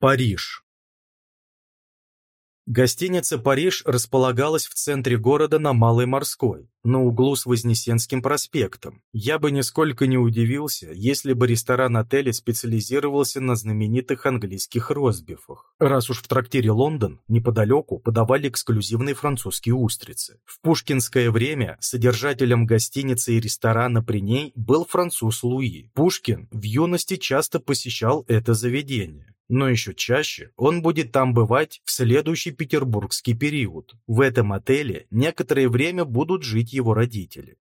Париж. Гостиница «Париж» располагалась в центре города на Малой Морской, на углу с Вознесенским проспектом. Я бы нисколько не удивился, если бы ресторан отеля специализировался на знаменитых английских ростбифах, раз уж в трактире «Лондон» неподалеку подавали эксклюзивные французские устрицы. В пушкинское время содержателем гостиницы и ресторана при ней был француз Луи. Пушкин в юности часто посещал это заведение но еще чаще он будет там бывать в следующий петербургский период. В этом отеле некоторое время будут жить его родители.